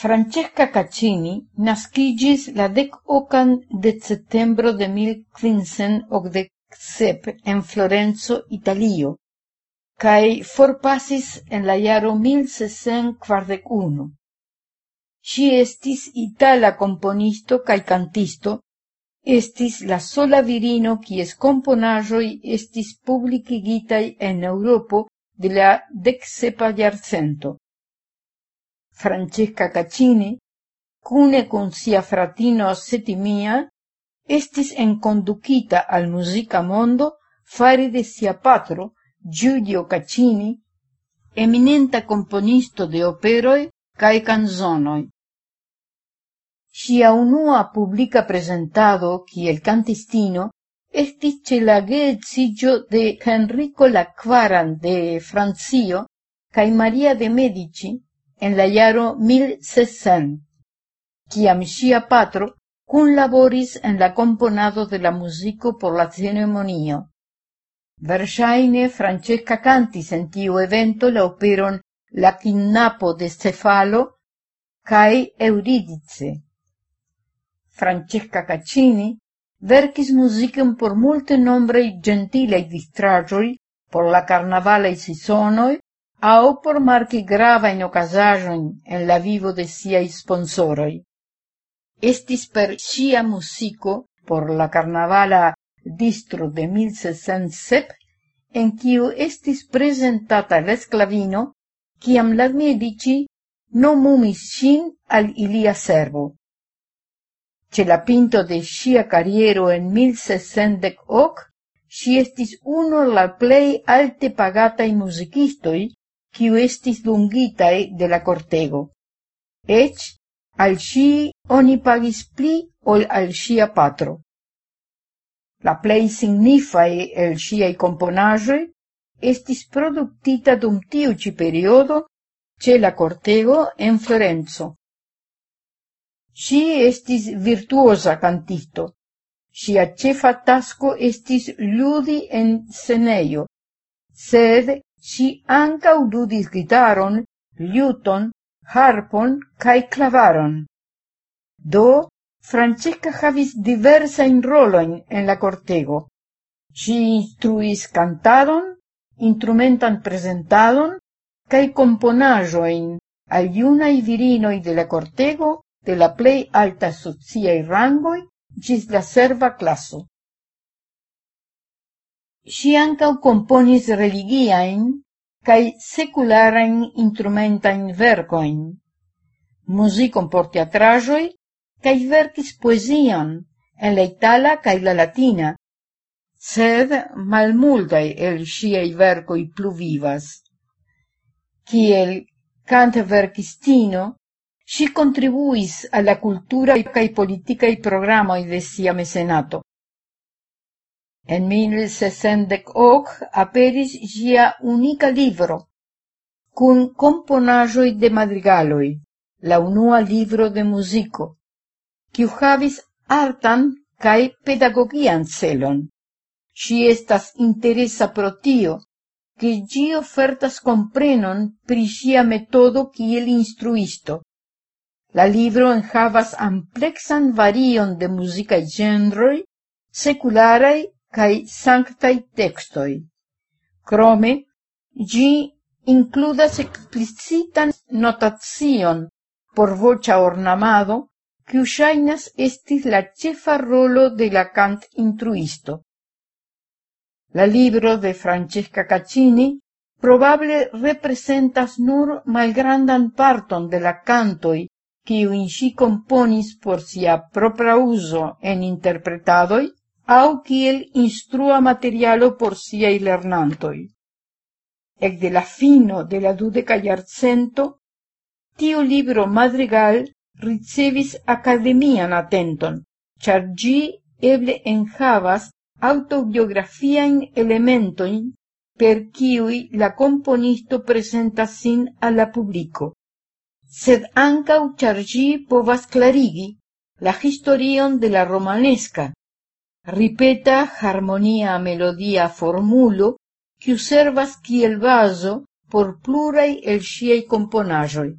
Francesca Caccini nascigis la dek okan de septembro de mil kvincent okdek sep en Florenzo, Italio, cae forpasis en la iaro mil sescent kvardek unu. Ŝi estis itala componisto cae cantisto, estis la sola virino quies componajoi estis publicigitai en Europo de la deksepa jarcento. Francesca Caccini, cune con sia fratino Setimia, estis enconducita al musica mondo fari de sia patro, Giulio Caccini, eminenta componisto de operoi cae canzonoi. Sia unua publica presentado, qui el cantistino, estis ce la geetzigio de Enrico la Quaran de Francio cae Maria de Medici, en la iaro 1600, kiam sia patro kunlaboris en la componado de la musico por la ceremonio. Versaine Francesca cantis en tiu evento la operon La kidnapo de Cefalo cae Euridice. Francesca Caccini verkis muzikon por multe nombrei gentilei distraĵoj por la karnavalaj sisonoi au por marki gravajn ocasajon en la vivo de sia sponsoroi. Estis per sia musico por la carnavala distro de 1607, en kiu estis presentata l'esclavino, kiam la Medici nomumis sin al ilia servo. Ce la pinto de sia carriero en 1608, si estis uno la plei alte pagatai musicistoi quiu estis dungitae de la cortego. Ec al si oni pagis pli ol al sia patro. La plei signifae el siai komponaĵoj estis productita dum tiu periodo ce la cortego en Florenzo. Si estis virtuosa cantisto. Sia cefa tasco estis ludi en seneio, sed si anca ududis gitaron, liuton, harpon cae klavaron. Do Francesca havis diversajn roloin en la cortego. Si instruis cantadon, instrumentan presentadon, cae componajoin al iunai virinoi de la cortego de la plei alta sociai rangoi gis la serva classo si ancau componis religiaen cae sekularajn instrumentajn verkojn, muzikon por teatrajoi, cae verkis poezion en la itala cae la latina, sed malmultae el ŝiaj verkoj pluvivas. Ciel kantverkistino, ŝi si contribuis la cultura cae politicae programoi de sia mecenato. En 1608 aperis gia unica libro cun componajoi de madrigaloi, la unua libro de musico, quiu havis artan cae pedagogian celon. Si estas interesa pro tio, que gi ofertas comprenon pri sia metodo kiel instruisto. La libro enhavas amplexan varion de musicae gendroi, secularei cae sanktaj textoi. Crome, gi includas explicitan notacion por vocha ornamado, kiu ŝajnas estis la cefa rolo de la cant intruisto. La libro de Francesca Caccini probable representas nur malgrandan parton de la cantoi quiu in si componis por sia propra uso en interpretadoi, au kiel instrua materialo por siaj lernantoj. Ekde la fino de la dudeka jarcento, tiu libro Madrigal ricevis akademian atenton, ĉar ĝi eble enhavas aŭtobiografiajn elementojn per kiuj la componisto prezentas sin al la publiko, sed ankaŭ ĉar ĝi povas klarigi la historion de la romanesca. ripeta harmonia melodia formulo, kiu servas kiel vaso por plurai el ŝiaj componajoi.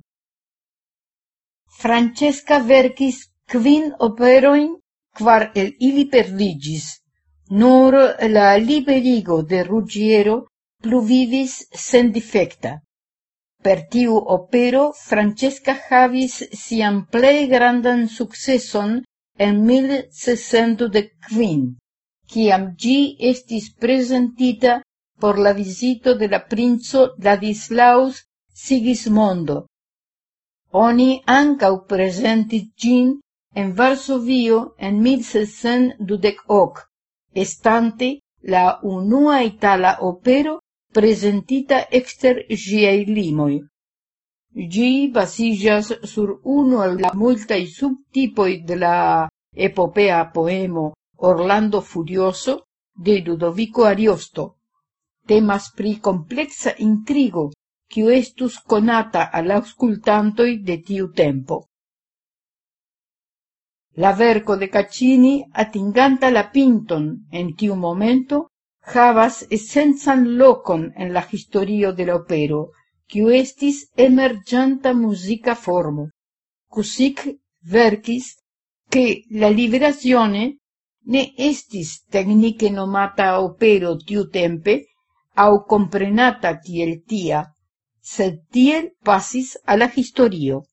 Francesca verkis quin operoin quar el ili perdigis, Nur la liberigo de Ruggiero pluvivis sendifekta. Per tiu opero Francesca havis sian plei grandan successon en 1605, ciam gi estis presentita por la visito de la princo Ladislaus Sigismondo. Oni ancau presentit gin en Varsovio en 1628, estante la unua itala opero presentita exter giei limoi gi baziĝas sur uno el la multai subtipoi de la epopea poemo Orlando Furioso de Ludovico Ariosto. Temas pri complexa intrigo, kiu estus conata al auscultantoi de tiu tempo. La verco de Caccini, atinganta la pinton en tiu momento, havas essencan locon en la historio de la opero, quiu estis emergenta musica formo. Cusic verkis che la liberazione ne estis tecnice nomata opero tiu tempe au comprenata tiel tia, sed tiel pasis alla historio.